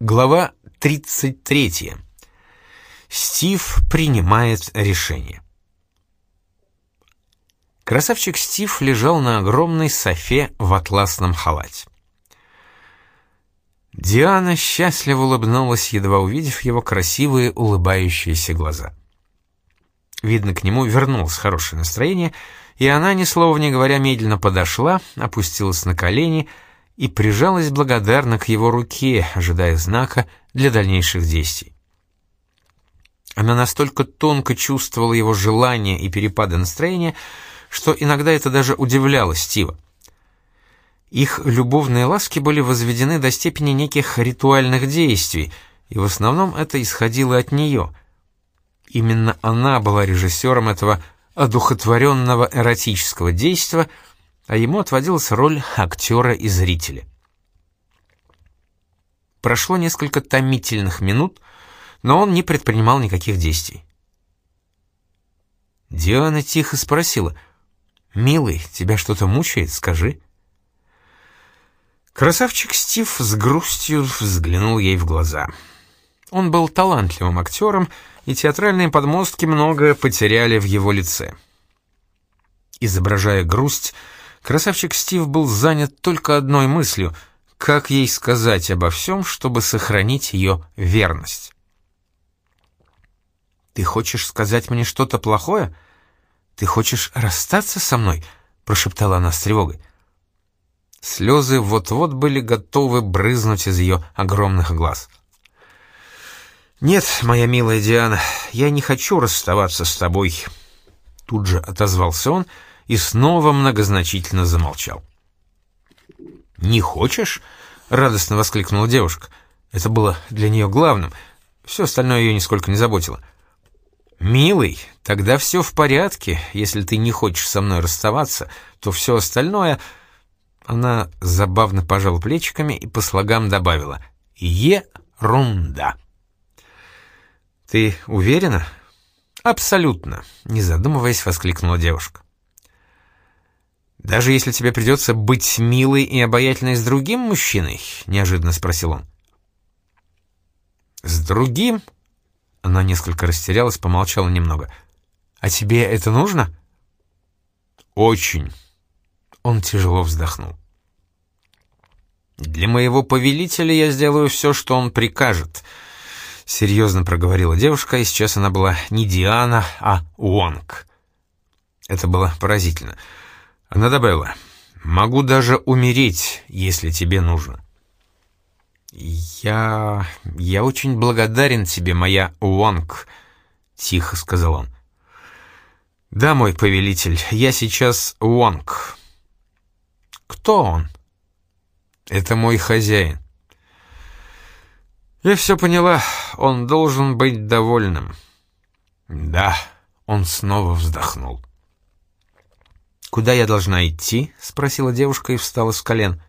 Глава 33. Стив принимает решение. Красавчик Стив лежал на огромной софе в атласном халате. Диана счастливо улыбнулась, едва увидев его красивые улыбающиеся глаза. Видно, к нему вернулось хорошее настроение, и она, ни слова не говоря, медленно подошла, опустилась на колени — прижалась благодарно к его руке, ожидая знака для дальнейших действий. Она настолько тонко чувствовала его желание и перепады настроения, что иногда это даже удивляло Стива. Их любовные ласки были возведены до степени неких ритуальных действий, и в основном это исходило от нее. Именно она была режиссером этого одухотворенного эротического действия, а ему отводилась роль актера и зрителя. Прошло несколько томительных минут, но он не предпринимал никаких действий. Диана тихо спросила, «Милый, тебя что-то мучает? Скажи». Красавчик Стив с грустью взглянул ей в глаза. Он был талантливым актером, и театральные подмостки многое потеряли в его лице. Изображая грусть, Красавчик Стив был занят только одной мыслью — как ей сказать обо всем, чтобы сохранить ее верность. «Ты хочешь сказать мне что-то плохое? Ты хочешь расстаться со мной?» — прошептала она с тревогой. Слезы вот-вот были готовы брызнуть из ее огромных глаз. «Нет, моя милая Диана, я не хочу расставаться с тобой», — тут же отозвался он, — и снова многозначительно замолчал. «Не хочешь?» — радостно воскликнула девушка. Это было для нее главным, все остальное ее нисколько не заботило. «Милый, тогда все в порядке. Если ты не хочешь со мной расставаться, то все остальное...» Она забавно пожала плечиками и по слогам добавила «Ерунда». «Ты уверена?» «Абсолютно», — не задумываясь, воскликнула девушка. «Даже если тебе придется быть милой и обаятельной с другим мужчиной?» — неожиданно спросил он. «С другим?» Она несколько растерялась, помолчала немного. «А тебе это нужно?» «Очень». Он тяжело вздохнул. «Для моего повелителя я сделаю все, что он прикажет», — серьезно проговорила девушка, и сейчас она была не Диана, а Уонг. Это было поразительно. Она добавила, «Могу даже умереть, если тебе нужно». «Я... я очень благодарен тебе, моя Уонг», — тихо сказал он. «Да, мой повелитель, я сейчас Уонг». «Кто он?» «Это мой хозяин». «Я все поняла, он должен быть довольным». «Да», — он снова вздохнул. «Куда я должна идти?» — спросила девушка и встала с колен.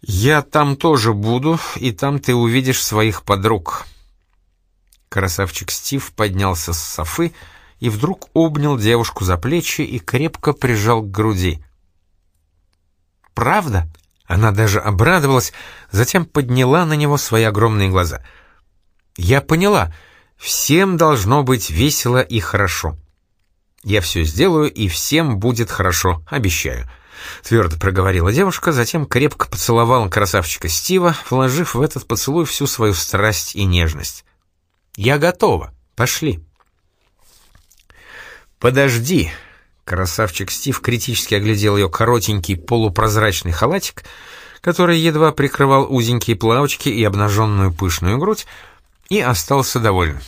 «Я там тоже буду, и там ты увидишь своих подруг». Красавчик Стив поднялся с софы и вдруг обнял девушку за плечи и крепко прижал к груди. «Правда?» Она даже обрадовалась, затем подняла на него свои огромные глаза. «Я поняла. Всем должно быть весело и хорошо». Я все сделаю, и всем будет хорошо, обещаю». Твердо проговорила девушка, затем крепко поцеловала красавчика Стива, вложив в этот поцелуй всю свою страсть и нежность. «Я готова. Пошли». «Подожди», — красавчик Стив критически оглядел ее коротенький полупрозрачный халатик, который едва прикрывал узенькие плавочки и обнаженную пышную грудь, и остался доволен.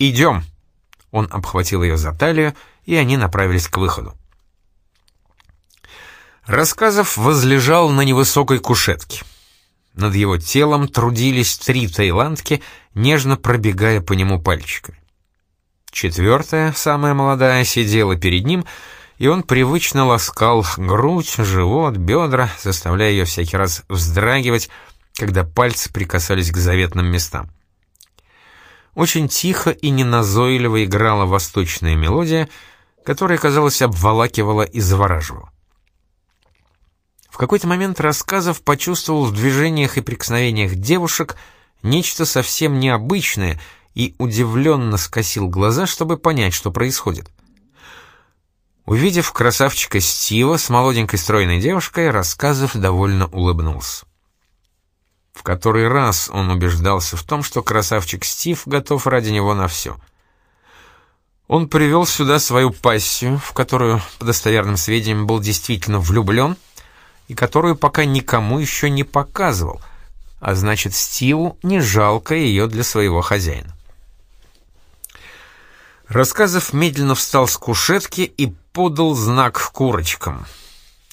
«Идем». Он обхватил ее за талию, и они направились к выходу. Рассказов возлежал на невысокой кушетке. Над его телом трудились три таиландки, нежно пробегая по нему пальчиками. Четвертая, самая молодая, сидела перед ним, и он привычно ласкал грудь, живот, бедра, заставляя ее всякий раз вздрагивать, когда пальцы прикасались к заветным местам. Очень тихо и неназойливо играла восточная мелодия, которая, казалось, обволакивала и завораживала. В какой-то момент рассказов почувствовал в движениях и прикосновениях девушек нечто совсем необычное и удивленно скосил глаза, чтобы понять, что происходит. Увидев красавчика Стива с молоденькой стройной девушкой, рассказов довольно улыбнулся. В который раз он убеждался в том, что красавчик Стив готов ради него на все. Он привел сюда свою пассию, в которую, по достоверным сведениям, был действительно влюблен — и которую пока никому еще не показывал, а значит, Стиву не жалко ее для своего хозяина. Рассказов медленно встал с кушетки и подал знак курочкам.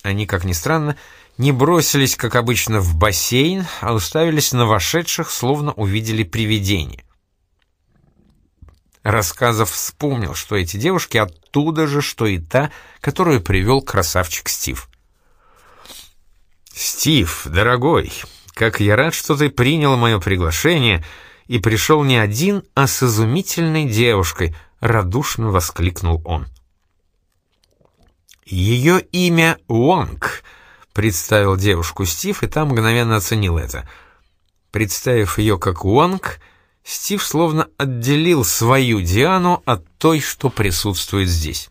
Они, как ни странно, не бросились, как обычно, в бассейн, а уставились на вошедших, словно увидели привидение. Рассказов вспомнил, что эти девушки оттуда же, что и та, которую привел красавчик Стив. «Стив, дорогой, как я рад, что ты принял мое приглашение и пришел не один, а с изумительной девушкой», — радушно воскликнул он. «Ее имя Уонг», — представил девушку Стив, и там мгновенно оценил это. Представив ее как Уонг, Стив словно отделил свою Диану от той, что присутствует здесь.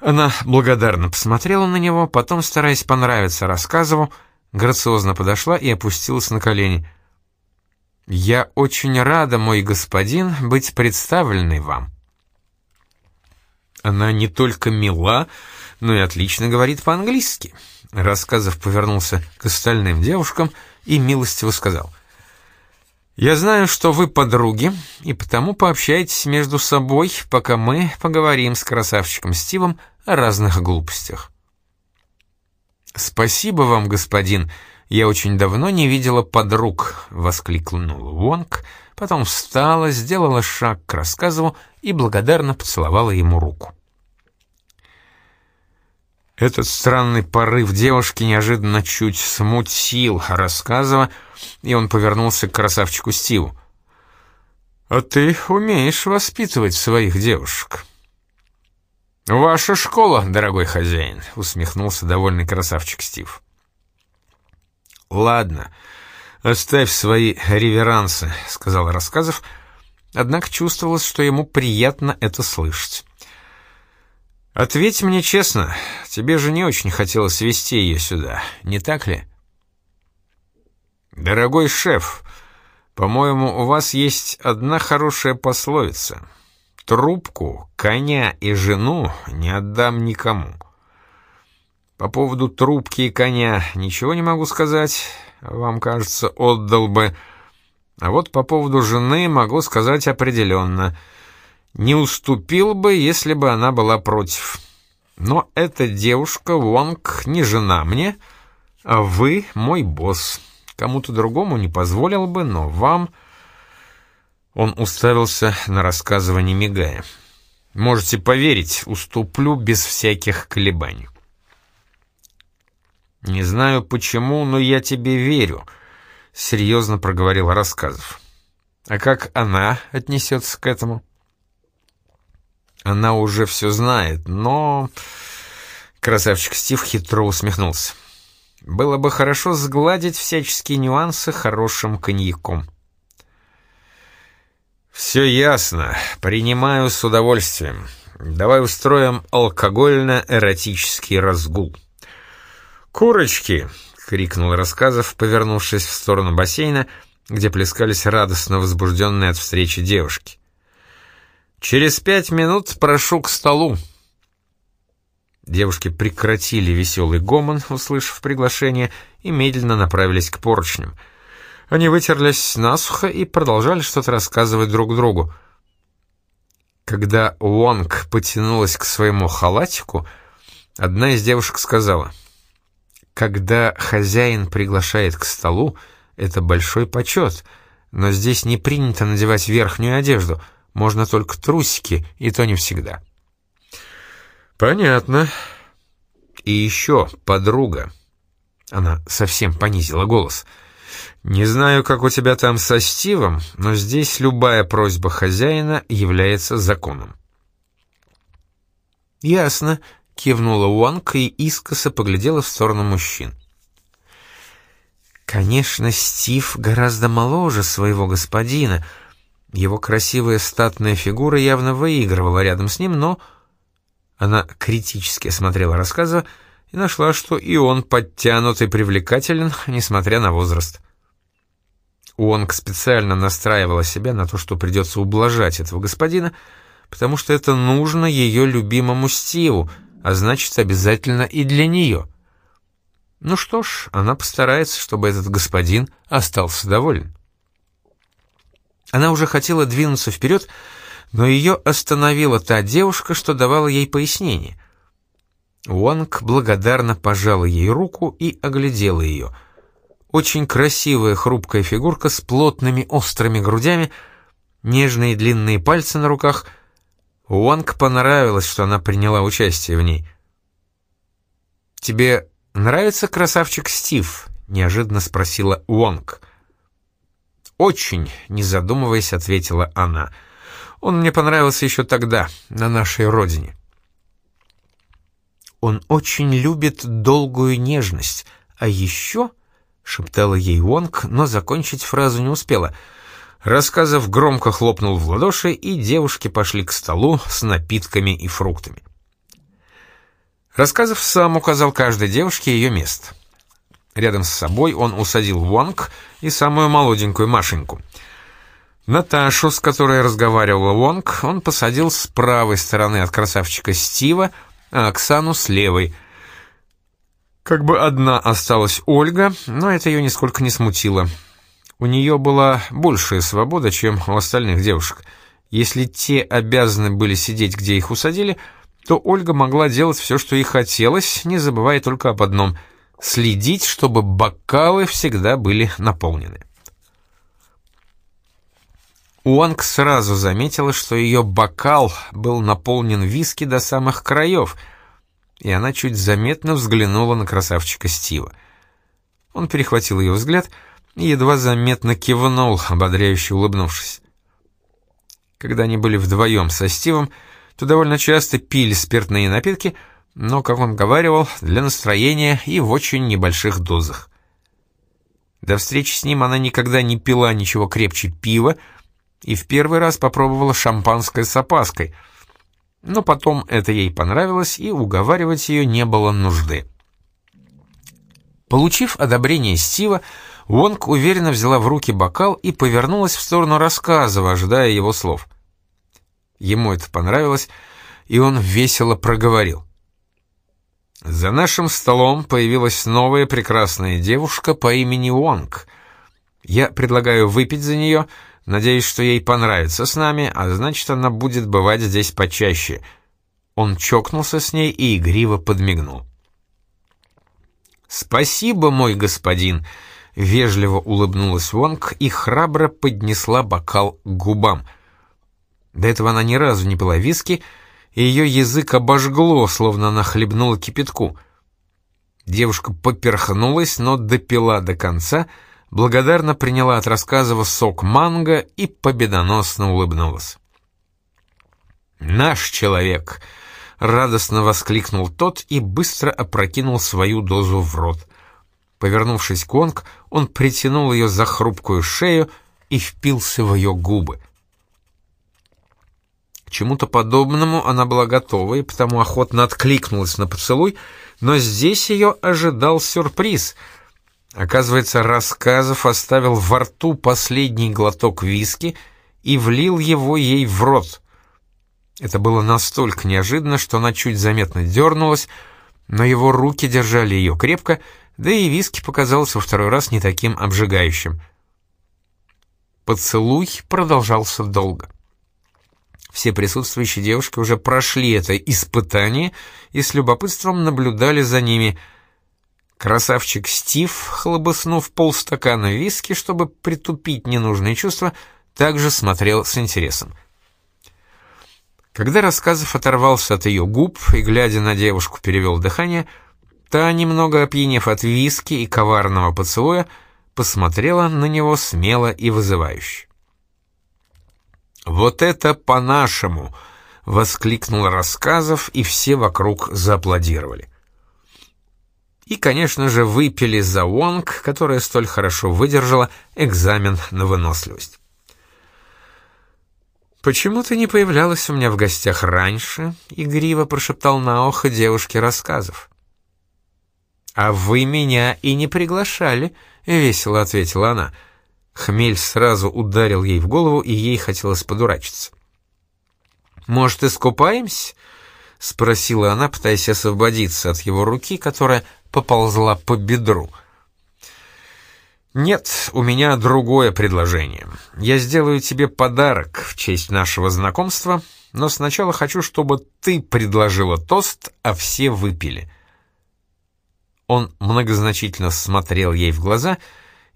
Она благодарно посмотрела на него, потом, стараясь понравиться рассказыву, грациозно подошла и опустилась на колени. «Я очень рада, мой господин, быть представленной вам». Она не только мила, но и отлично говорит по-английски. Рассказов повернулся к остальным девушкам и милостиво сказал. «Я знаю, что вы подруги, и потому пообщайтесь между собой, пока мы поговорим с красавчиком Стивом о разных глупостях. «Спасибо вам, господин, я очень давно не видела подруг», — воскликнул Вонг, потом встала, сделала шаг к рассказу и благодарно поцеловала ему руку. Этот странный порыв девушки неожиданно чуть смутил рассказова, и он повернулся к красавчику Стиву. «А ты умеешь воспитывать своих девушек». «Ваша школа, дорогой хозяин», — усмехнулся довольный красавчик Стив. «Ладно, оставь свои реверансы», — сказал Рассказов, однако чувствовалось, что ему приятно это слышать. «Ответь мне честно, тебе же не очень хотелось вести ее сюда, не так ли?» «Дорогой шеф, по-моему, у вас есть одна хорошая пословица — Трубку, коня и жену не отдам никому. По поводу трубки и коня ничего не могу сказать, вам кажется, отдал бы. А вот по поводу жены могу сказать определенно. Не уступил бы, если бы она была против. Но эта девушка, Вонг, не жена мне, а вы мой босс. Кому-то другому не позволил бы, но вам... Он уставился на рассказывание, мигая. «Можете поверить, уступлю без всяких колебаний». «Не знаю почему, но я тебе верю», — серьезно проговорил рассказов. «А как она отнесется к этому?» «Она уже все знает, но...» Красавчик Стив хитро усмехнулся. «Было бы хорошо сгладить всяческие нюансы хорошим коньяком». «Все ясно. Принимаю с удовольствием. Давай устроим алкогольно-эротический разгул». «Курочки!» — крикнул Рассказов, повернувшись в сторону бассейна, где плескались радостно возбужденные от встречи девушки. «Через пять минут прошу к столу». Девушки прекратили веселый гомон, услышав приглашение, и медленно направились к поручням — они вытерлись насухо и продолжали что-то рассказывать друг другу. Когда Уонг потянулась к своему халатику, одна из девушек сказала, «Когда хозяин приглашает к столу, это большой почет, но здесь не принято надевать верхнюю одежду, можно только трусики, и то не всегда». «Понятно. И еще подруга». Она совсем понизила голос — «Не знаю, как у тебя там со Стивом, но здесь любая просьба хозяина является законом». «Ясно», — кивнула Уанг и искоса поглядела в сторону мужчин. Конечно, Стив гораздо моложе своего господина. Его красивая статная фигура явно выигрывала рядом с ним, но... Она критически осмотрела рассказа и нашла, что и он подтянут и привлекателен, несмотря на возраст. Уонг специально настраивала себя на то, что придется ублажать этого господина, потому что это нужно ее любимому Стиву, а значит, обязательно и для нее. Ну что ж, она постарается, чтобы этот господин остался доволен. Она уже хотела двинуться вперед, но ее остановила та девушка, что давала ей пояснение. Уанг благодарно пожала ей руку и оглядела ее. Очень красивая хрупкая фигурка с плотными острыми грудями, нежные длинные пальцы на руках — Уанг понравилось, что она приняла участие в ней. «Тебе нравится красавчик Стив?» — неожиданно спросила Уонг. «Очень», — не задумываясь, ответила она. «Он мне понравился еще тогда, на нашей родине». «Он очень любит долгую нежность, а еще...» — шептала ей Уонг, но закончить фразу не успела — Рассказов громко хлопнул в ладоши, и девушки пошли к столу с напитками и фруктами. Рассказов сам указал каждой девушке ее место. Рядом с собой он усадил Вонг и самую молоденькую Машеньку. Наташу, с которой разговаривала Вонг, он посадил с правой стороны от красавчика Стива, а Оксану с левой. Как бы одна осталась Ольга, но это ее нисколько не смутило. У нее была большая свобода, чем у остальных девушек. Если те обязаны были сидеть, где их усадили, то Ольга могла делать все, что ей хотелось, не забывая только об одном — следить, чтобы бокалы всегда были наполнены. Уанг сразу заметила, что ее бокал был наполнен виски до самых краев, и она чуть заметно взглянула на красавчика Стива. Он перехватил ее взгляд — и едва заметно кивнул, ободряюще улыбнувшись. Когда они были вдвоем со Стивом, то довольно часто пили спиртные напитки, но, как он говаривал, для настроения и в очень небольших дозах. До встречи с ним она никогда не пила ничего крепче пива и в первый раз попробовала шампанское с опаской, но потом это ей понравилось, и уговаривать ее не было нужды. Получив одобрение Стива, Вонг уверенно взяла в руки бокал и повернулась в сторону рассказа, ожидая его слов. Ему это понравилось, и он весело проговорил. «За нашим столом появилась новая прекрасная девушка по имени Вонг. Я предлагаю выпить за нее, надеюсь, что ей понравится с нами, а значит, она будет бывать здесь почаще». Он чокнулся с ней и игриво подмигнул. «Спасибо, мой господин», Вежливо улыбнулась Вонг и храбро поднесла бокал к губам. До этого она ни разу не пила виски, ее язык обожгло, словно она хлебнула кипятку. Девушка поперхнулась, но допила до конца, благодарно приняла от рассказова сок манго и победоносно улыбнулась. «Наш человек!» — радостно воскликнул тот и быстро опрокинул свою дозу в рот. Повернувшись к Онг, он притянул ее за хрупкую шею и впился в ее губы. Чему-то подобному она была готова и потому охотно откликнулась на поцелуй, но здесь ее ожидал сюрприз. Оказывается, Рассказов оставил во рту последний глоток виски и влил его ей в рот. Это было настолько неожиданно, что она чуть заметно дернулась, но его руки держали ее крепко, да и виски показался во второй раз не таким обжигающим. Поцелуй продолжался долго. Все присутствующие девушки уже прошли это испытание и с любопытством наблюдали за ними. Красавчик Стив, хлобыснув полстакана виски, чтобы притупить ненужные чувства, также смотрел с интересом. Когда Рассказов оторвался от ее губ и, глядя на девушку, перевел дыхание — Та, немного опьянев от виски и коварного поцелуя, посмотрела на него смело и вызывающе. «Вот это по-нашему!» —— воскликнул Рассказов, и все вокруг зааплодировали. И, конечно же, выпили за Уонг, которая столь хорошо выдержала экзамен на выносливость. «Почему ты не появлялась у меня в гостях раньше?» — игриво прошептал на ухо девушке рассказов. «А вы меня и не приглашали», — весело ответила она. Хмель сразу ударил ей в голову, и ей хотелось подурачиться. «Может, искупаемся?» — спросила она, пытаясь освободиться от его руки, которая поползла по бедру. «Нет, у меня другое предложение. Я сделаю тебе подарок в честь нашего знакомства, но сначала хочу, чтобы ты предложила тост, а все выпили». Он многозначительно смотрел ей в глаза,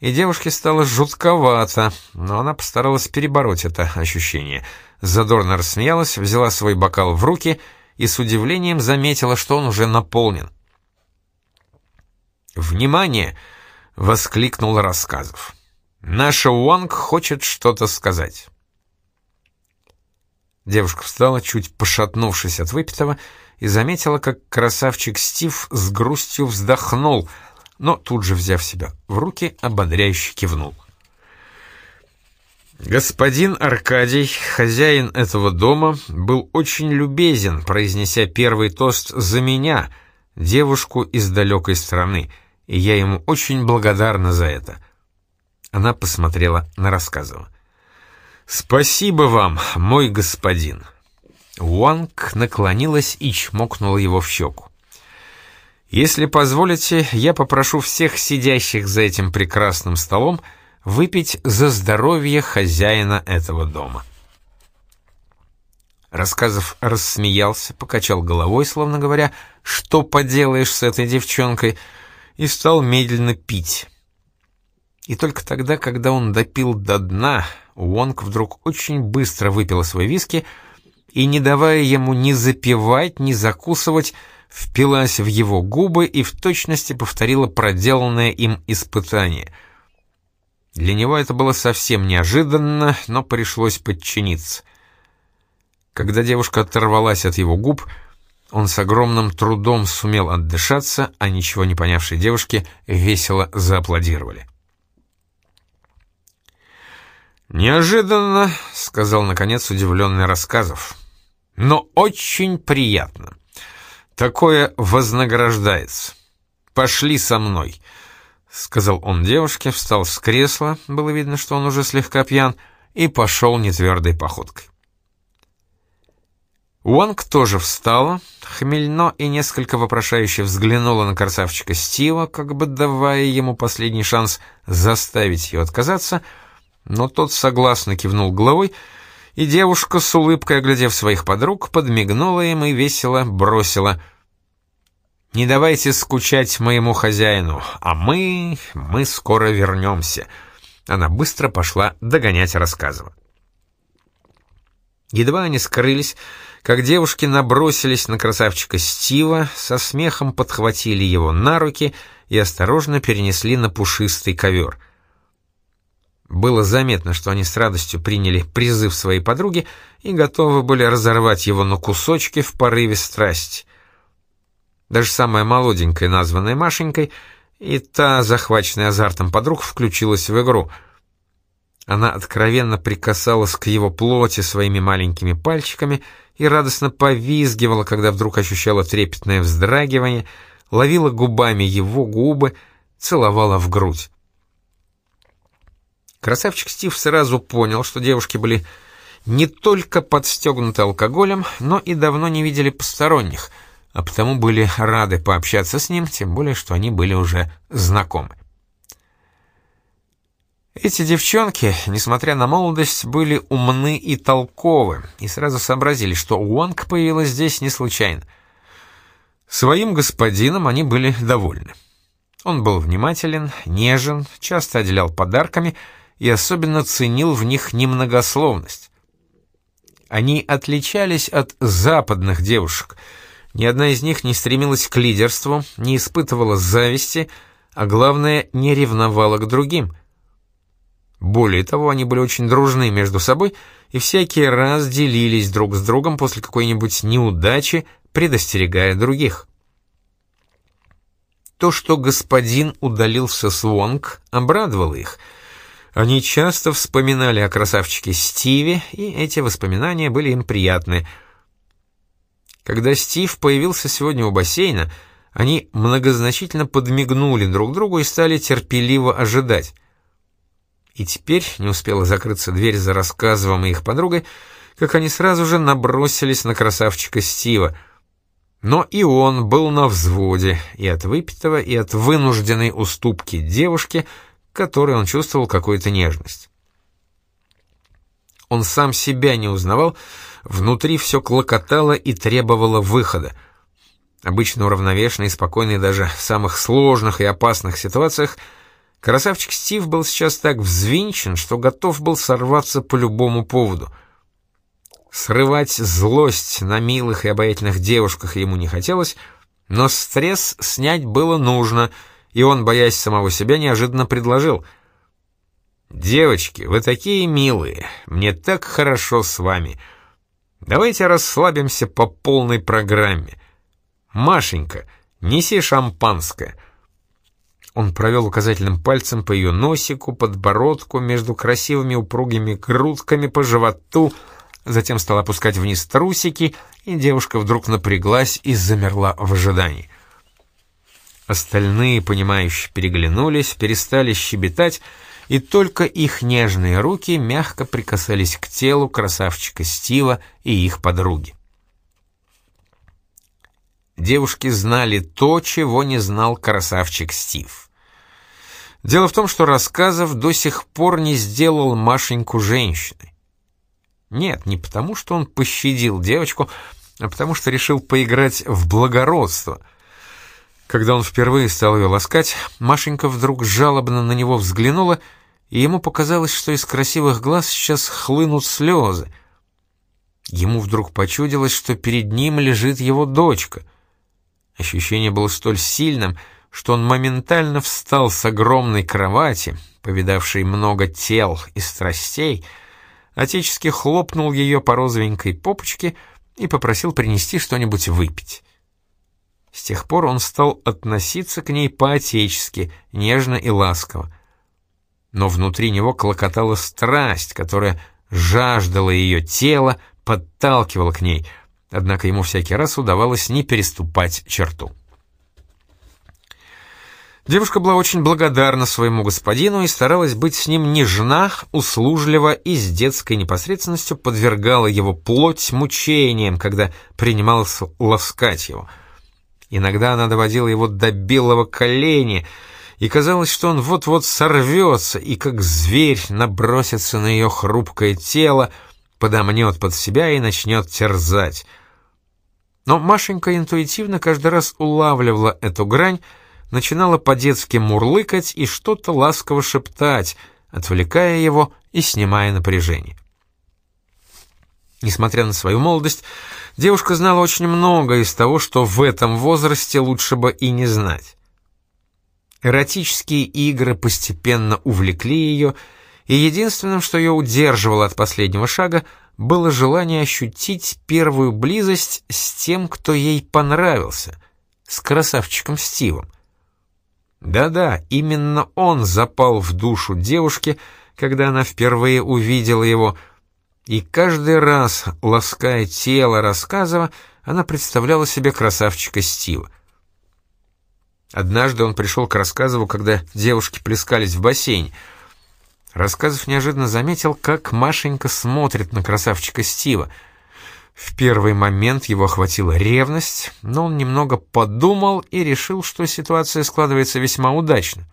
и девушке стало жутковато, но она постаралась перебороть это ощущение. Задорно рассмеялась, взяла свой бокал в руки и с удивлением заметила, что он уже наполнен. «Внимание!» — воскликнул Рассказов. «Наша Уанг хочет что-то сказать». Девушка встала, чуть пошатнувшись от выпитого, и заметила, как красавчик Стив с грустью вздохнул, но тут же, взяв себя в руки, ободряюще кивнул. Господин Аркадий, хозяин этого дома, был очень любезен, произнеся первый тост за меня, девушку из далекой страны — и я ему очень благодарна за это». Она посмотрела на рассказывала. «Спасибо вам, мой господин». Уанг наклонилась и чмокнула его в щеку. «Если позволите, я попрошу всех сидящих за этим прекрасным столом выпить за здоровье хозяина этого дома». Рассказов рассмеялся, покачал головой, словно говоря, «Что поделаешь с этой девчонкой?» и стал медленно пить. И только тогда, когда он допил до дна, Уонг вдруг очень быстро выпила свой виски и, не давая ему ни запивать, ни закусывать, впилась в его губы и в точности повторила проделанное им испытание. Для него это было совсем неожиданно, но пришлось подчиниться. Когда девушка оторвалась от его губ, он с огромным трудом сумел отдышаться, а ничего не понявшие девушки весело зааплодировали. «Неожиданно», — сказал, наконец, удивленный рассказов, — «но очень приятно. Такое вознаграждается. Пошли со мной», — сказал он девушке, встал с кресла, было видно, что он уже слегка пьян, и пошел нетвердой походкой. Уанг тоже встала, хмельно и несколько вопрошающе взглянула на красавчика Стива, как бы давая ему последний шанс заставить ее отказаться, но тот согласно кивнул головой, и девушка, с улыбкой оглядев своих подруг, подмигнула им и весело бросила «Не давайте скучать моему хозяину, а мы... мы скоро вернемся». Она быстро пошла догонять рассказывать. Едва они скрылись, как девушки набросились на красавчика Стива, со смехом подхватили его на руки и осторожно перенесли на пушистый ковер. Было заметно, что они с радостью приняли призыв своей подруги и готовы были разорвать его на кусочки в порыве страсти. Даже самая молоденькая, названная Машенькой, и та, захваченная азартом подруг, включилась в игру — она откровенно прикасалась к его плоти своими маленькими пальчиками и радостно повизгивала, когда вдруг ощущала трепетное вздрагивание, ловила губами его губы, целовала в грудь. Красавчик Стив сразу понял, что девушки были не только подстегнуты алкоголем, но и давно не видели посторонних, а потому были рады пообщаться с ним, тем более, что они были уже знакомы. Эти девчонки, несмотря на молодость, были умны и толковы, и сразу сообразили, что Уанг появилась здесь не случайно. Своим господином они были довольны. Он был внимателен, нежен, часто отделял подарками и особенно ценил в них немногословность. Они отличались от западных девушек. Ни одна из них не стремилась к лидерству, не испытывала зависти, а главное, не ревновала к другим — более того, они были очень дружны между собой и всякий раз делились друг с другом после какой-нибудь неудачи, предостерегая других. То, что господин удалился с Вонг, обрадовало их. Они часто вспоминали о красавчике Стиве, и эти воспоминания были им приятны. Когда Стив появился сегодня у бассейна, они многозначительно подмигнули друг другу и стали терпеливо ожидать. И теперь не успела закрыться дверь за рассказывом и их подругой, как они сразу же набросились на красавчика Стива — но и он был на взводе и от выпитого, и от вынужденной уступки девушке, которой он чувствовал какую-то нежность. Он сам себя не узнавал, внутри все клокотало и требовало выхода. Обычно уравновешенный и спокойный даже в самых сложных и опасных ситуациях, красавчик Стив был сейчас так взвинчен, что готов был сорваться по любому поводу — Срывать злость на милых и обаятельных девушках ему не хотелось, но стресс снять было нужно, и он, боясь самого себя, неожиданно предложил. «Девочки, вы такие милые, мне так хорошо с вами. Давайте расслабимся по полной программе. Машенька, неси шампанское». Он провел указательным пальцем по ее носику, подбородку, между красивыми упругими грудками по животу — затем стал опускать вниз трусики, и девушка вдруг напряглась и замерла в ожидании. Остальные, понимающие, переглянулись, перестали щебетать, и только их нежные руки мягко прикасались к телу красавчика Стива и их подруги. Девушки знали то, чего не знал красавчик Стив. Дело в том, что Рассказов до сих пор не сделал Машеньку женщиной. Нет, не потому, что он пощадил девочку, а потому что решил поиграть в благородство. Когда он впервые стал ее ласкать, Машенька вдруг жалобно на него взглянула, и ему показалось, что из красивых глаз сейчас хлынут слезы. Ему вдруг почудилось, что перед ним лежит его дочка. Ощущение было столь сильным, что он моментально встал с огромной кровати, повидавшей много тел и страстей, отечески хлопнул ее по розовенькой попочке и попросил принести что-нибудь выпить. С тех пор он стал относиться к ней по-отечески, нежно и ласково. Но внутри него клокотала страсть, которая жаждала ее тело, подталкивала к ней, однако ему всякий раз удавалось не переступать черту. Девушка была очень благодарна своему господину и старалась быть с ним нежна, услужлива и с детской непосредственностью подвергала его плоть мучениям, когда принималась ласкать его. Иногда она доводила его до белого колени, и казалось, что он вот-вот сорвется и, как зверь, набросится на ее хрупкое тело, подомнет под себя и начнет терзать. Но Машенька интуитивно каждый раз улавливала эту грань, начинала по-детски мурлыкать и что-то ласково шептать, отвлекая его и снимая напряжение. Несмотря на свою молодость, девушка знала очень много из того, что в этом возрасте лучше бы и не знать. Эротические игры постепенно увлекли ее, и единственным, что ее удерживало от последнего шага, было желание ощутить первую близость с тем, кто ей понравился, с красавчиком Стивом. Да-да, именно он запал в душу девушки, когда она впервые увидела его, и каждый раз, лаская тело рассказова, она представляла себе красавчика Стива. Однажды он пришел к рассказову, когда девушки плескались в бассейне. Рассказов неожиданно заметил, как Машенька смотрит на красавчика Стива — в первый момент его охватила ревность, но он немного подумал и решил, что ситуация складывается весьма удачно.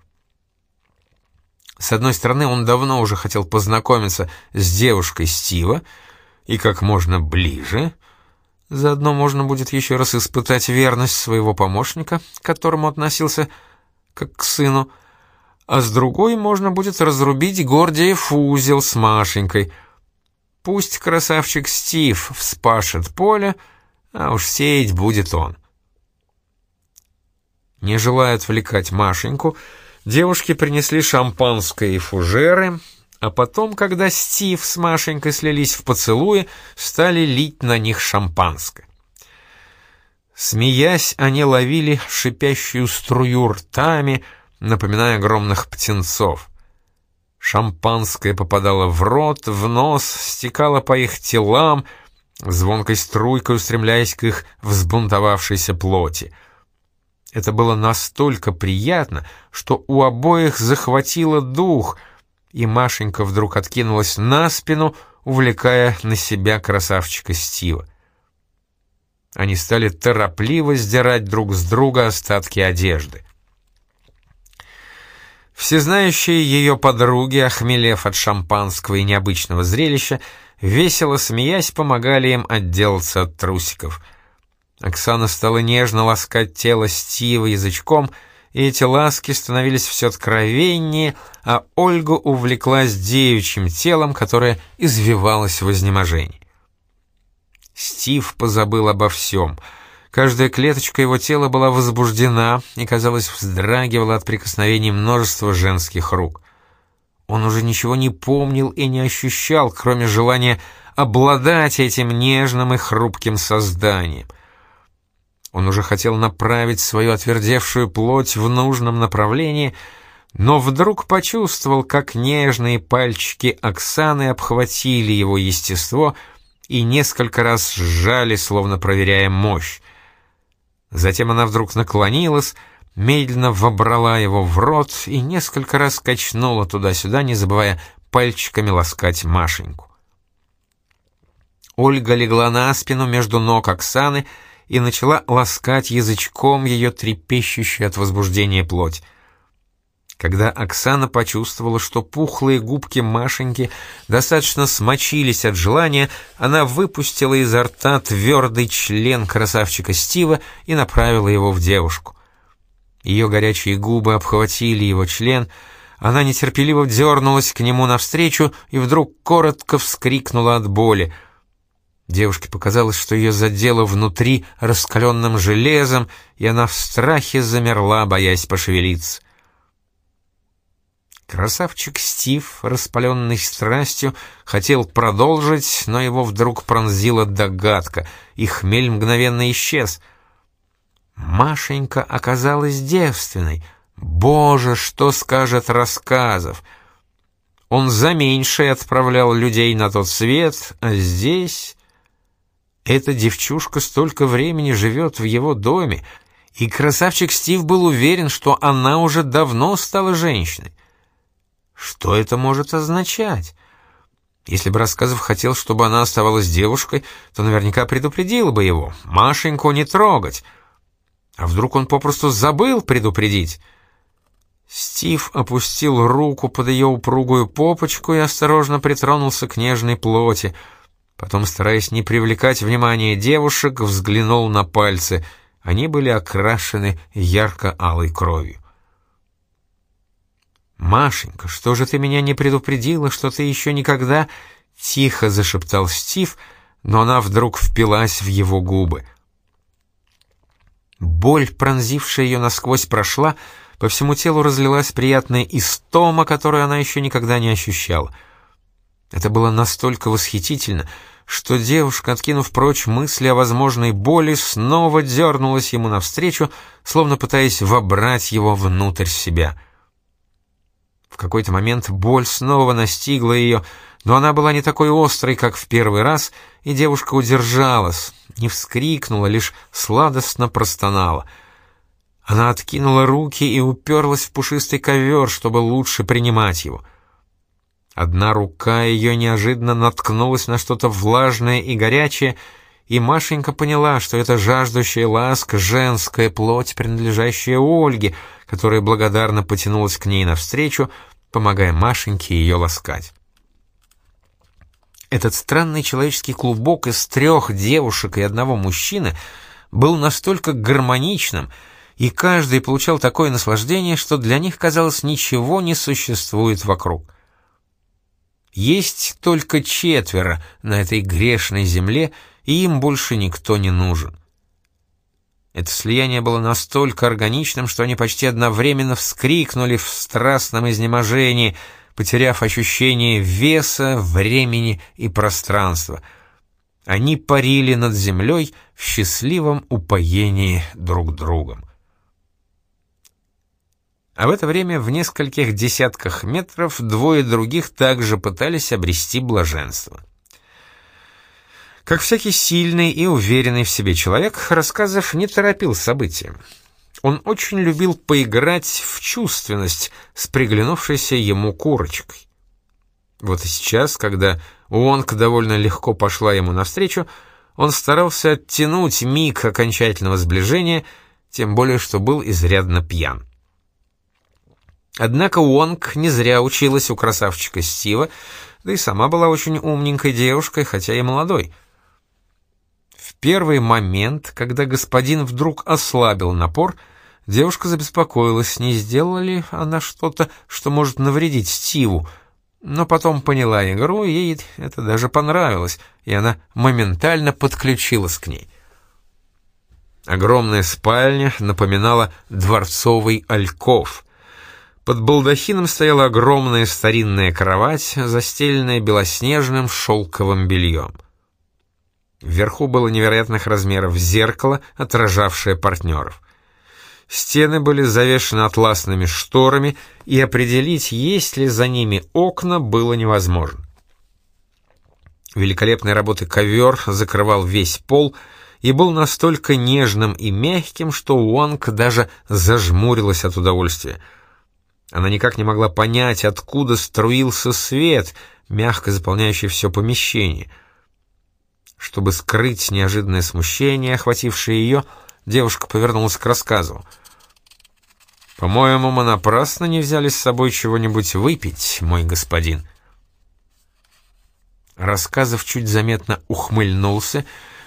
С одной стороны, он давно уже хотел познакомиться с девушкой Стива, и как можно ближе. Заодно можно будет еще раз испытать верность своего помощника, к которому относился как к сыну, а с другой можно будет разрубить Гордиев узел с Машенькой — Пусть красавчик Стив вспашет поле, а уж сеять будет он. Не желая отвлекать Машеньку, девушки принесли шампанское и фужеры, А потом, когда Стив с Машенькой слились в поцелуе, стали лить на них шампанское. Смеясь, они ловили шипящую струю ртами, напоминая огромных птенцов. Шампанское попадало в рот, в нос, стекало по их телам, звонкой струйкой устремляясь к их взбунтовавшейся плоти. Это было настолько приятно, что у обоих захватило дух, и Машенька вдруг откинулась на спину, увлекая на себя красавчика Стива. Они стали торопливо сдирать друг с друга остатки одежды. Всезнающие ее подруги, охмелев от шампанского и необычного зрелища, весело смеясь, помогали им отделаться от трусиков. Оксана стала нежно ласкать тело Стива язычком, и эти ласки становились все откровеннее, а Ольга увлеклась девичьим телом, которое извивалось в изнеможении. Стив позабыл обо всем. Каждая клеточка его тела была возбуждена и, казалось, вздрагивала от прикосновений множества женских рук. Он уже ничего не помнил и не ощущал, кроме желания обладать этим нежным и хрупким созданием. Он уже хотел направить свою отвердевшую плоть в нужном направлении, но вдруг почувствовал, как нежные пальчики Оксаны обхватили его естество — и несколько раз сжали, словно проверяя мощь. Затем она вдруг наклонилась, медленно вобрала его в рот и несколько раз качнула туда-сюда, не забывая пальчиками ласкать Машеньку. Ольга легла на спину между ног Оксаны и начала ласкать язычком ее трепещущую от возбуждения плоть. Когда Оксана почувствовала, что пухлые губки Машеньки достаточно смочились от желания, она выпустила изо рта твердый член красавчика Стива и направила его в девушку. Ее горячие губы обхватили его член, она нетерпеливо дернулась к нему навстречу и вдруг коротко вскрикнула от боли. Девушке показалось, что ее задело внутри раскаленным железом, и она в страхе замерла, боясь пошевелиться. Красавчик Стив, распаленный страстью, хотел продолжить, но его вдруг пронзила догадка, и хмель мгновенно исчез. Машенька оказалась девственной. Боже, что скажет рассказов! Он за меньшее отправлял людей на тот свет, а здесь... Эта девчушка столько времени живет в его доме, и красавчик Стив был уверен, что она уже давно стала женщиной. Что это может означать? Если бы Рассказов хотел, чтобы она оставалась девушкой, то наверняка предупредил бы его. Машеньку не трогать. А вдруг он попросту забыл предупредить? Стив опустил руку под ее упругую попочку и осторожно притронулся к нежной плоти. Потом, стараясь не привлекать внимания девушек, взглянул на пальцы. Они были окрашены ярко-алой кровью. «Машенька, что же ты меня не предупредила, что ты еще никогда...» Тихо зашептал Стив, но она вдруг впилась в его губы. Боль, пронзившая ее насквозь, прошла, по всему телу разлилась приятная истома, которую она еще никогда не ощущала. Это было настолько восхитительно, что девушка, откинув прочь мысли о возможной боли, снова дернулась ему навстречу, словно пытаясь вобрать его внутрь себя — в какой-то момент боль снова настигла ее, но она была не такой острой, как в первый раз, и девушка удержалась, не вскрикнула, лишь сладостно простонала. Она откинула руки и уперлась в пушистый ковер, чтобы лучше принимать его. Одна рука ее неожиданно наткнулась на что-то влажное и горячее, и Машенька поняла, что это жаждущая ласка, женская плоть, принадлежащая Ольге, которая благодарно потянулась к ней навстречу, помогая Машеньке ее ласкать. Этот странный человеческий клубок из трех девушек и одного мужчины был настолько гармоничным, и каждый получал такое наслаждение, что для них, казалось, ничего не существует вокруг. Есть только четверо на этой грешной земле — и им больше никто не нужен. Это слияние было настолько органичным, что они почти одновременно вскрикнули в страстном изнеможении, потеряв ощущение веса, времени и пространства. Они парили над землей в счастливом упоении друг другом. А в это время в нескольких десятках метров двое других также пытались обрести блаженство. Как всякий сильный и уверенный в себе человек, Рассказов не торопил события. Он очень любил поиграть в чувственность с приглянувшейся ему курочкой. Вот и сейчас, когда Уонг довольно легко пошла ему навстречу, он старался оттянуть миг окончательного сближения, тем более что был изрядно пьян. Однако Уонг не зря училась у красавчика Стива, да и сама была очень умненькой девушкой, хотя и молодой. В первый момент, когда господин вдруг ослабил напор, девушка забеспокоилась, не сделала ли она что-то, что может навредить Стиву, но потом поняла игру, и ей это даже понравилось, и она моментально подключилась к ней. Огромная спальня напоминала дворцовый альков — под балдахином стояла огромная старинная кровать, застеленная белоснежным шелковым бельем. Вверху было невероятных размеров зеркало, отражавшее партнеров. Стены были завешены атласными шторами, и определить, есть ли за ними окна, было невозможно. Великолепной работы ковер закрывал весь пол и был настолько нежным и мягким, что Уонг даже зажмурилась от удовольствия — она никак не могла понять, откуда струился свет, мягко заполняющий все помещение. Чтобы скрыть неожиданное смущение, охватившее ее, девушка повернулась к рассказу. «По-моему, мы напрасно не взяли с собой чего-нибудь выпить, мой господин». Рассказов чуть заметно ухмыльнулся,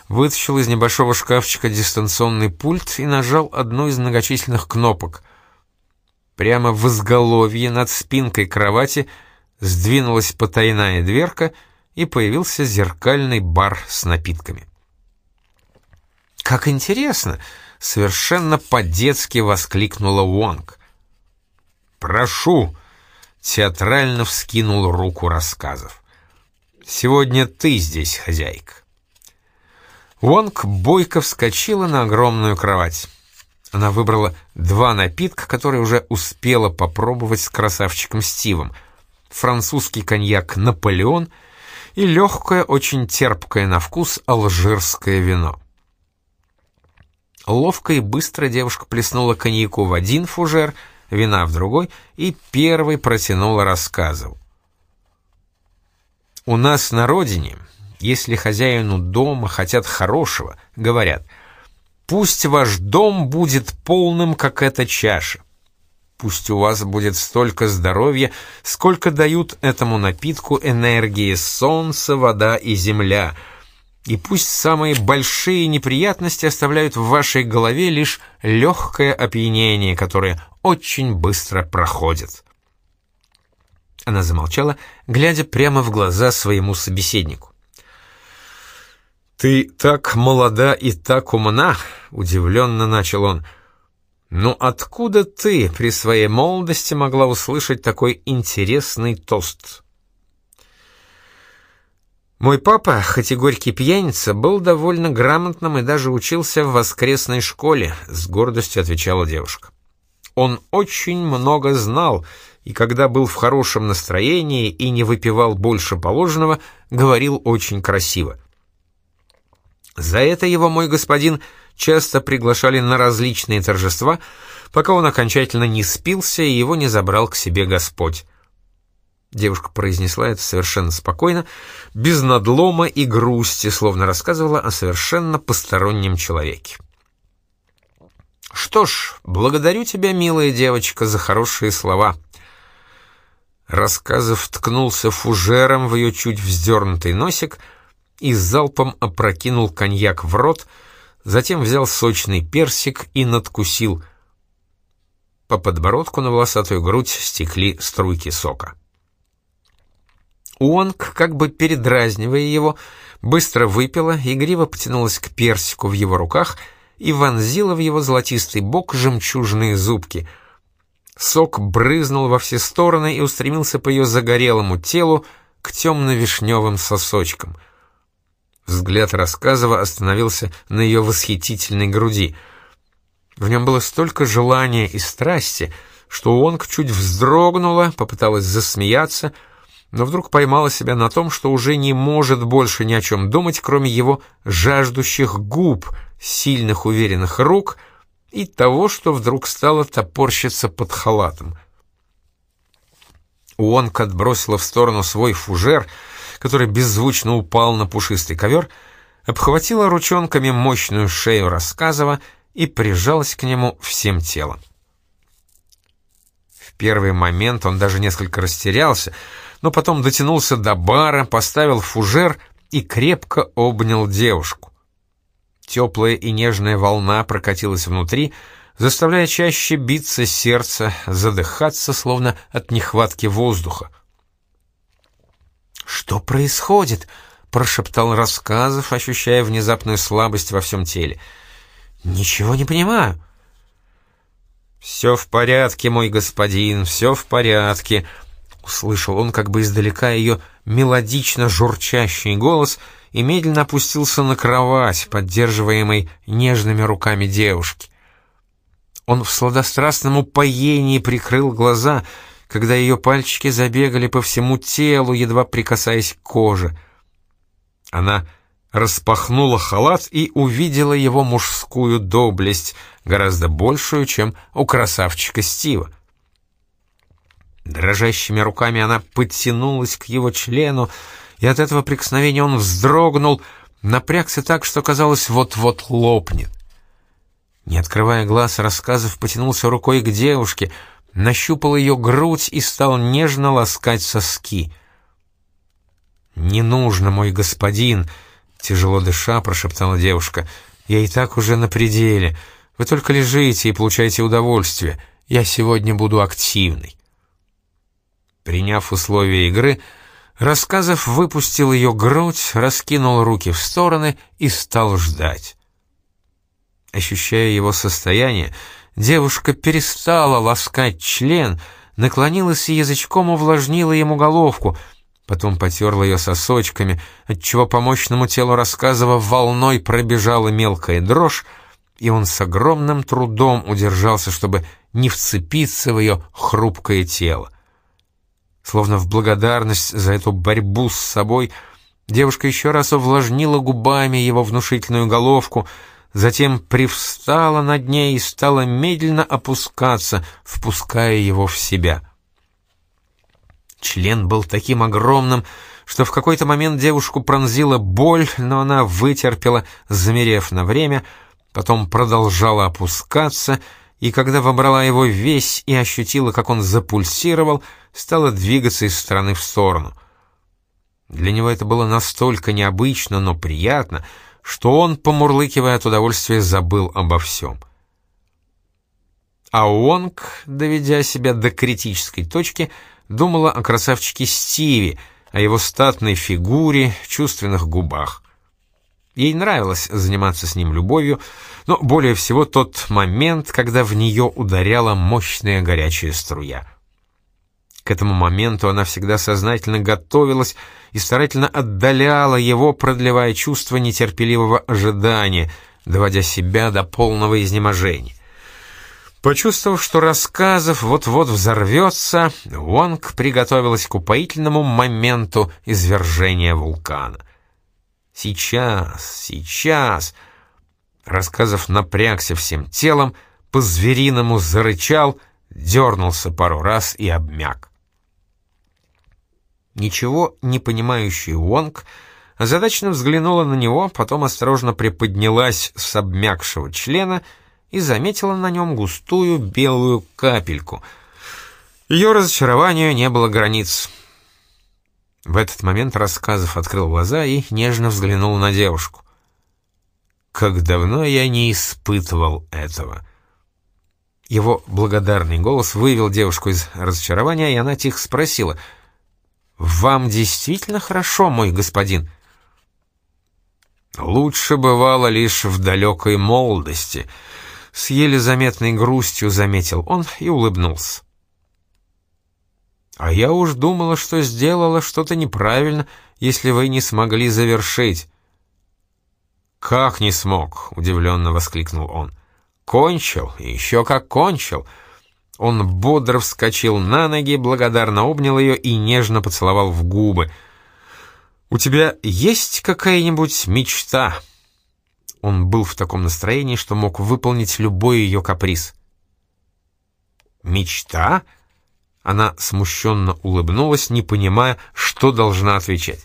вытащил из небольшого шкафчика дистанционный пульт и нажал одну из многочисленных кнопок — Прямо в изголовье над спинкой кровати сдвинулась потайная дверка, и появился зеркальный бар с напитками. «Как интересно!» — совершенно по-детски воскликнула Уонг. «Прошу!» — театрально вскинул руку рассказов. «Сегодня ты здесь, хозяйка». Уонг бойко вскочила на огромную кровать. Она выбрала два напитка, которые уже успела попробовать с красавчиком Стивом. Французский коньяк «Наполеон» и легкое, очень терпкое на вкус алжирское вино. Ловко и быстро девушка плеснула коньяку в один фужер, вина в другой, и первый протянула рассказывал. «У нас на родине, если хозяину дома хотят хорошего, говорят — Пусть ваш дом будет полным, как эта чаша. Пусть у вас будет столько здоровья, сколько дают этому напитку энергии солнце, вода и земля. И пусть самые большие неприятности оставляют в вашей голове лишь легкое опьянение, которое очень быстро проходит. Она замолчала, глядя прямо в глаза своему собеседнику. «Ты так молода и так умна!» — удивленно начал он. «Ну откуда ты при своей молодости могла услышать такой интересный тост?» Мой папа, хоть и горький пьяница, был довольно грамотным и даже учился в воскресной школе, с гордостью отвечала девушка. Он очень много знал, и когда был в хорошем настроении и не выпивал больше положенного, говорил очень красиво. За это его мой господин часто приглашали на различные торжества, пока он окончательно не спился и его не забрал к себе Господь. Девушка произнесла это совершенно спокойно, без надлома и грусти, словно рассказывала о совершенно постороннем человеке. «Что ж, благодарю тебя, милая девочка, за хорошие слова». Рассказов ткнулся фужером в ее чуть вздернутый носик — и залпом опрокинул коньяк в рот, затем взял сочный персик и надкусил. По подбородку на волосатую грудь стекли струйки сока. Уонг, как бы передразнивая его, быстро выпила, игриво потянулась к персику в его руках и вонзила в его золотистый бок жемчужные зубки. Сок брызнул во все стороны и устремился по ее загорелому телу к темно-вишневым сосочкам. Взгляд рассказова остановился на ее восхитительной груди. В нем было столько желания и страсти, что Онг чуть вздрогнула, попыталась засмеяться, но вдруг поймала себя на том, что уже не может больше ни о чем думать, кроме его жаждущих губ, сильных уверенных рук — и того, что вдруг стало топорщиться под халатом. Уонг отбросила в сторону свой фужер, который беззвучно упал на пушистый ковер, обхватила ручонками мощную шею Рассказова и прижалась к нему всем телом. В первый момент он даже несколько растерялся, но потом дотянулся до бара, поставил фужер и крепко обнял девушку. Теплая и нежная волна прокатилась внутри, заставляя чаще биться сердце, задыхаться, словно от нехватки воздуха. «Что происходит?» — прошептал Рассказов, ощущая внезапную слабость во всем теле. «Ничего не понимаю». «Все в порядке, мой господин, все в порядке», — услышал он как бы издалека ее мелодично журчащий голос — и медленно опустился на кровать, поддерживаемой нежными руками девушки. Он в сладострастном упоении прикрыл глаза, когда ее пальчики забегали по всему телу, едва прикасаясь к коже. Она распахнула халат и увидела его мужскую доблесть, гораздо большую, чем у красавчика Стива. Дрожащими руками она подтянулась к его члену, и от этого прикосновения он вздрогнул, напрягся так, что казалось, вот-вот лопнет. Не открывая глаз, рассказов потянулся рукой к девушке, нащупал ее грудь и стал нежно ласкать соски. «Не нужно, мой господин», — тяжело дыша прошептала девушка, — «я и так уже на пределе. Вы только лежите и получаете удовольствие. Я сегодня буду активной». Приняв условия игры, — Рассказов выпустил ее грудь, раскинул руки в стороны и стал ждать. Ощущая его состояние, девушка перестала ласкать член, наклонилась и язычком увлажнила ему головку, потом потерла ее сосочками, отчего по мощному телу рассказова волной пробежала мелкая дрожь, и он с огромным трудом удержался, чтобы не вцепиться в ее хрупкое тело. Словно в благодарность за эту борьбу с собой, девушка еще раз увлажнила губами его внушительную головку, затем привстала над ней и стала медленно опускаться, впуская его в себя. Член был таким огромным, что в какой-то момент девушку пронзила боль, но она вытерпела, замерев на время, потом продолжала опускаться — и когда вобрала его весь и ощутила, как он запульсировал, стала двигаться из стороны в сторону. Для него это было настолько необычно, но приятно, что он, помурлыкивая от удовольствия, забыл обо всем. А Уонг, доведя себя до критической точки, думала о красавчике Стиви, о его статной фигуре, чувственных губах. Ей нравилось заниматься с ним любовью, но более всего тот момент, когда в нее ударяла мощная горячая струя. К этому моменту она всегда сознательно готовилась и старательно отдаляла его, продлевая чувство нетерпеливого ожидания, доводя себя до полного изнеможения. Почувствовав, что рассказов вот-вот взорвется, Вонг приготовилась к упоительному моменту извержения вулкана. Сейчас, сейчас. Рассказов напрягся всем телом, по-звериному зарычал, дернулся пару раз и обмяк. Ничего не понимающий Уонг озадаченно взглянула на него, потом осторожно приподнялась с обмякшего члена и заметила на нем густую белую капельку. Ее разочарованию не было границ. В этот момент Рассказов открыл глаза и нежно взглянул на девушку. «Как давно я не испытывал этого!» Его благодарный голос вывел девушку из разочарования, и она тихо спросила, «Вам действительно хорошо, мой господин?» «Лучше бывало лишь в далекой молодости», — с еле заметной грустью заметил он и улыбнулся. А я уж думала, что сделала что-то неправильно, если вы не смогли завершить. «Как не смог?» — удивленно воскликнул он. «Кончил, еще как кончил!» Он бодро вскочил на ноги, благодарно обнял ее и нежно поцеловал в губы. «У тебя есть какая-нибудь мечта?» Он был в таком настроении, что мог выполнить любой ее каприз. «Мечта?» Она смущенно улыбнулась, не понимая, что должна отвечать.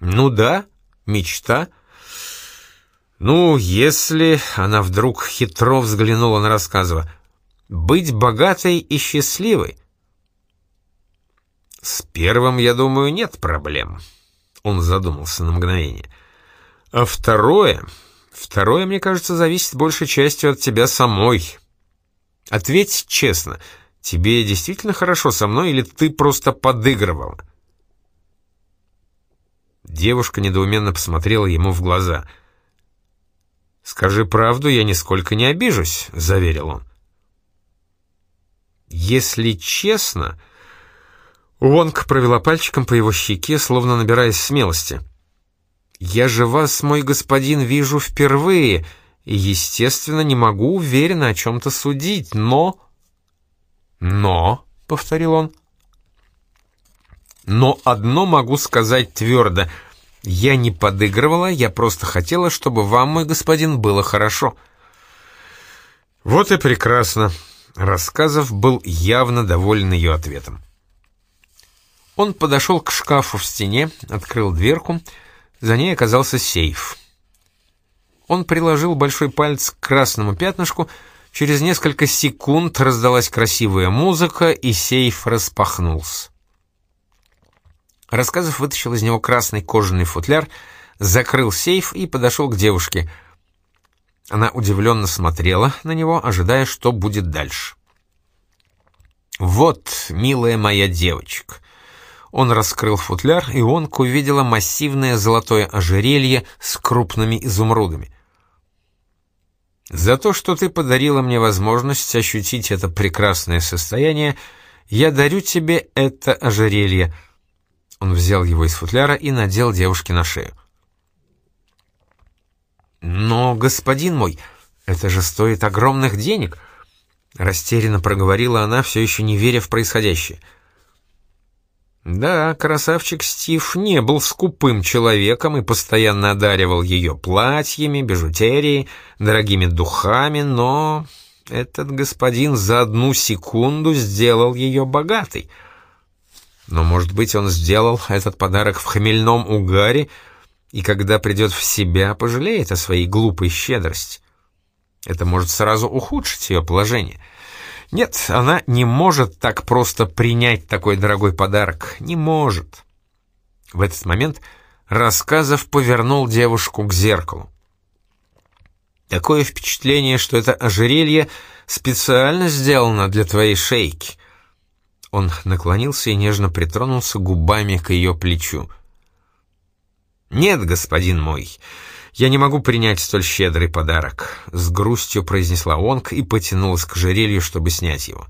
«Ну да, мечта». «Ну, если...» — она вдруг хитро взглянула на рассказывая быть богатой и счастливой. С первым, я думаю, нет проблем. Он задумался на мгновение. А второе... Второе, мне кажется, зависит большей частью от тебя самой. Ответь честно, тебе действительно хорошо со мной или ты просто подыгрывала? Девушка недоуменно посмотрела ему в глаза. «Скажи правду, я нисколько не обижусь», — заверил он. Если честно... Вонг провела пальчиком по его щеке, словно набираясь смелости. «Я же вас, мой господин, вижу впервые, и, естественно, не могу уверенно о чем-то судить, но...» «Но...» — повторил он. «Но одно могу сказать твердо. Я не подыгрывала, я просто хотела, чтобы вам, мой господин, было хорошо». «Вот и прекрасно», Рассказов был явно доволен ее ответом. Он подошел к шкафу в стене, открыл дверку, за ней оказался сейф. Он приложил большой палец к красному пятнышку, через несколько секунд раздалась красивая музыка, и сейф распахнулся. Рассказов вытащил из него красный кожаный футляр, закрыл сейф и подошел к девушке — она удивленно смотрела на него, ожидая, что будет дальше. «Вот, милая моя девочка». Он раскрыл футляр, и Онка увидела массивное золотое ожерелье с крупными изумрудами. «За то, что ты подарила мне возможность ощутить это прекрасное состояние, я дарю тебе это ожерелье». Он взял его из футляра и надел девушке на шею. «Но, господин мой, это же стоит огромных денег!» Растерянно проговорила она, все еще не веря в происходящее. Да, красавчик Стив не был скупым человеком и постоянно одаривал ее платьями, бижутерией, дорогими духами, но этот господин за одну секунду сделал ее богатой. Но, может быть, он сделал этот подарок в хмельном угаре, и когда придет в себя, пожалеет о своей глупой щедрости. Это может сразу ухудшить ее положение. Нет, она не может так просто принять такой дорогой подарок. Не может. В этот момент Рассказов повернул девушку к зеркалу. Такое впечатление, что это ожерелье специально сделано для твоей шейки. Он наклонился и нежно притронулся губами к ее плечу. «Нет, господин мой, я не могу принять столь щедрый подарок», — с грустью произнесла Онг и потянулась к жерелью, чтобы снять его.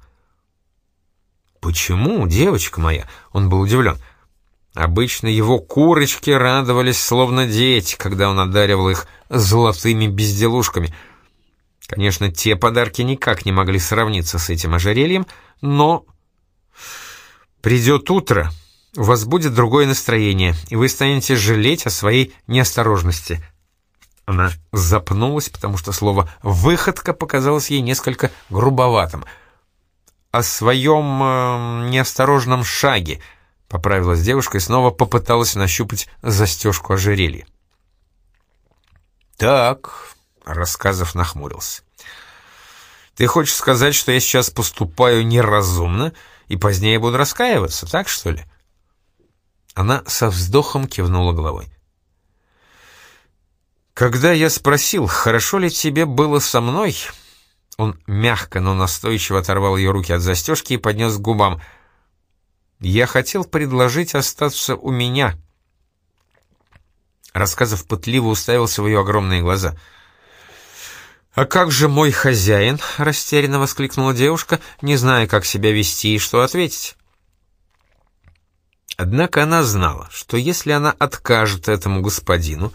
«Почему, девочка моя?» — он был удивлен. Обычно его курочки радовались, словно дети, когда он одаривал их золотыми безделушками. Конечно, те подарки никак не могли сравниться с этим ожерельем, но... «Придет утро», у вас будет другое настроение, и вы станете жалеть о своей неосторожности». Она запнулась, потому что слово «выходка» показалось ей несколько грубоватым. «О своем э, неосторожном шаге», — поправилась девушка и снова попыталась нащупать застежку ожерелья. «Так», — рассказов нахмурился. «Ты хочешь сказать, что я сейчас поступаю неразумно и позднее буду раскаиваться, так что ли?» Она со вздохом кивнула головой. «Когда я спросил, хорошо ли тебе было со мной...» Он мягко, но настойчиво оторвал ее руки от застежки и поднес к губам. «Я хотел предложить остаться у меня». Рассказов пытливо уставился в ее огромные глаза. «А как же мой хозяин?» — растерянно воскликнула девушка, не зная, как себя вести и что ответить. Однако она знала, что если она откажет этому господину,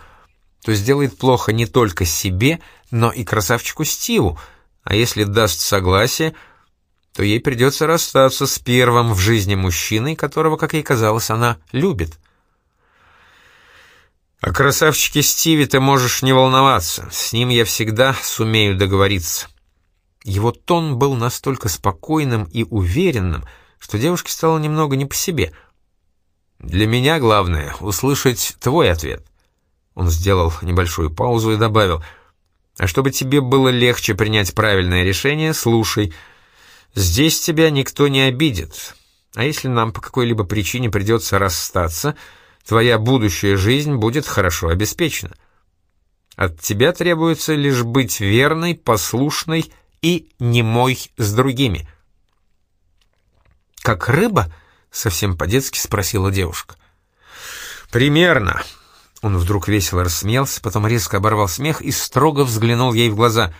то сделает плохо не только себе, но и красавчику Стиву, а если даст согласие, то ей придется расстаться с первым в жизни мужчиной, которого, как ей казалось, она любит. О красавчике Стиве ты можешь не волноваться, с ним я всегда сумею договориться. Его тон был настолько спокойным и уверенным, что девушке стало немного не по себе. Для меня главное — услышать твой ответ. Он сделал небольшую паузу и добавил, «А чтобы тебе было легче принять правильное решение, слушай. Здесь тебя никто не обидит. А если нам по какой-либо причине придется расстаться — твоя будущая жизнь будет хорошо обеспечена. От тебя требуется лишь быть верной, послушной и немой с другими. «Как рыба?» — совсем по-детски спросила девушка. «Примерно». Он вдруг весело рассмеялся, потом резко оборвал смех и строго взглянул ей в глаза.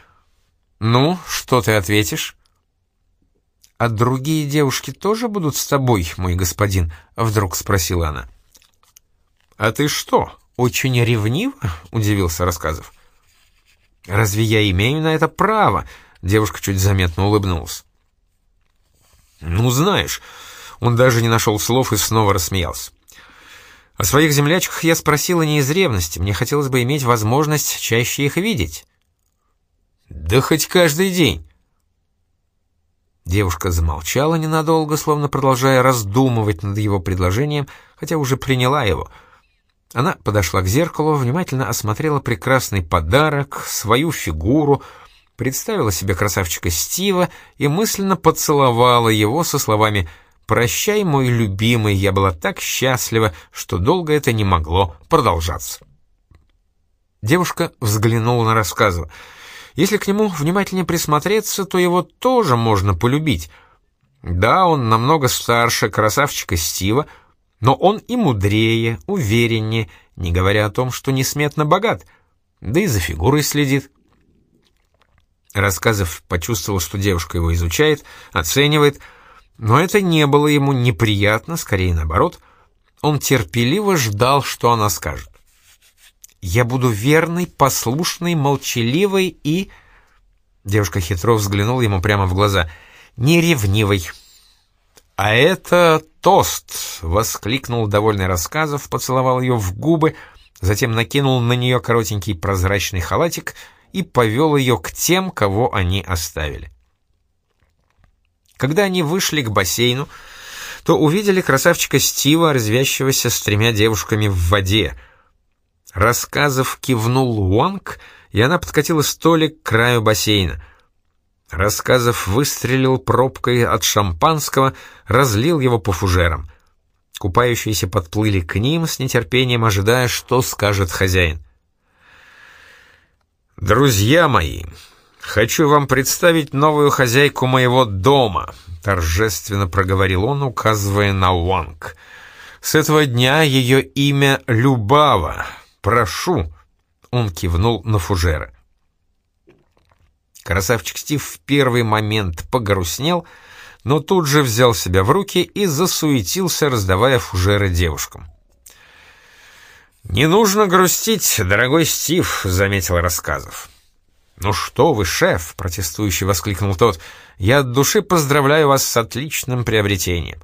«Ну, что ты ответишь?» «А другие девушки тоже будут с тобой, мой господин?» — вдруг спросила она. «А ты что, очень ревнив?» — удивился Рассказов. «Разве я имею на это право?» — девушка чуть заметно улыбнулась. «Ну, знаешь...» — он даже не нашел слов и снова рассмеялся. «О своих землячках я спросила не из ревности, мне хотелось бы иметь возможность чаще их видеть». «Да хоть каждый день». Девушка замолчала ненадолго, словно продолжая раздумывать над его предложением, хотя уже приняла его — она подошла к зеркалу, внимательно осмотрела прекрасный подарок, свою фигуру, представила себе красавчика Стива и мысленно поцеловала его со словами «Прощай, мой любимый, я была так счастлива, что долго это не могло продолжаться». Девушка взглянула на рассказу. Если к нему внимательнее присмотреться, то его тоже можно полюбить. Да, он намного старше красавчика Стива, но он и мудрее, увереннее, не говоря о том, что несметно богат, да и за фигурой следит. Рассказов почувствовал, что девушка его изучает, оценивает, но это не было ему неприятно, скорее наоборот. Он терпеливо ждал, что она скажет. «Я буду верной, послушной, молчаливой и...» Девушка хитро взглянула ему прямо в глаза. «Неревнивой». «А это тост!» — воскликнул довольный рассказов, поцеловал ее в губы, затем накинул на нее коротенький прозрачный халатик и повел ее к тем, кого они оставили. Когда они вышли к бассейну, то увидели красавчика Стива, развящегося с тремя девушками в воде. Рассказов кивнул Уанг, и она подкатила столик к краю бассейна — Рассказов выстрелил пробкой от шампанского, разлил его по фужерам. Купающиеся подплыли к ним с нетерпением, ожидая, что скажет хозяин. «Друзья мои, хочу вам представить новую хозяйку моего дома», — торжественно проговорил он, указывая на Уанг. «С этого дня ее имя Любава. Прошу». Он кивнул на фужеры. Красавчик Стив в первый момент погрустнел, но тут же взял себя в руки и засуетился, раздавая фужеры девушкам. «Не нужно грустить, дорогой Стив», — заметил Рассказов. «Ну что вы, шеф!» — протестующий воскликнул тот. «Я от души поздравляю вас с отличным приобретением».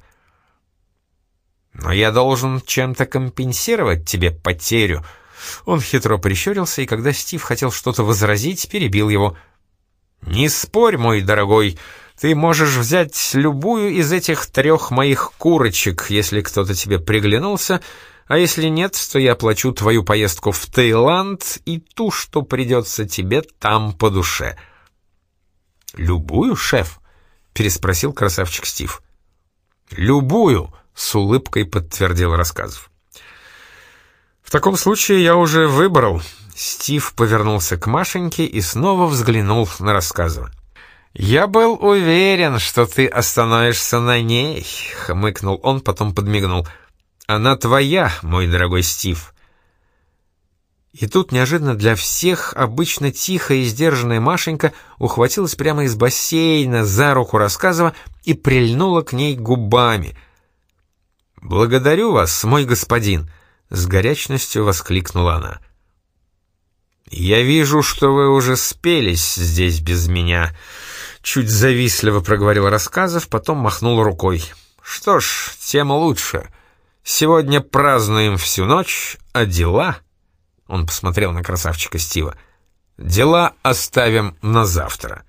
«Но я должен чем-то компенсировать тебе потерю». Он хитро прищурился, и когда Стив хотел что-то возразить, перебил его — «Не спорь, мой дорогой, ты можешь взять любую из этих трех моих курочек, если кто-то тебе приглянулся, а если нет, то я оплачу твою поездку в Таиланд и ту, что придется тебе там по душе». «Любую, шеф?» — переспросил красавчик Стив. «Любую!» — с улыбкой подтвердил рассказов. «В таком случае я уже выбрал», Стив повернулся к Машеньке и снова взглянул на рассказывание. «Я был уверен, что ты остановишься на ней», — хмыкнул он, потом подмигнул. «Она твоя, мой дорогой Стив». И тут неожиданно для всех обычно тихая и сдержанная Машенька ухватилась прямо из бассейна за руку Рассказова и прильнула к ней губами. «Благодарю вас, мой господин!» — с горячностью воскликнула она. «Я вижу, что вы уже спелись здесь без меня», — чуть завистливо проговорил Рассказов, потом махнул рукой. «Что ж, тем лучше. Сегодня празднуем всю ночь, а дела...» Он посмотрел на красавчика Стива. «Дела оставим на завтра».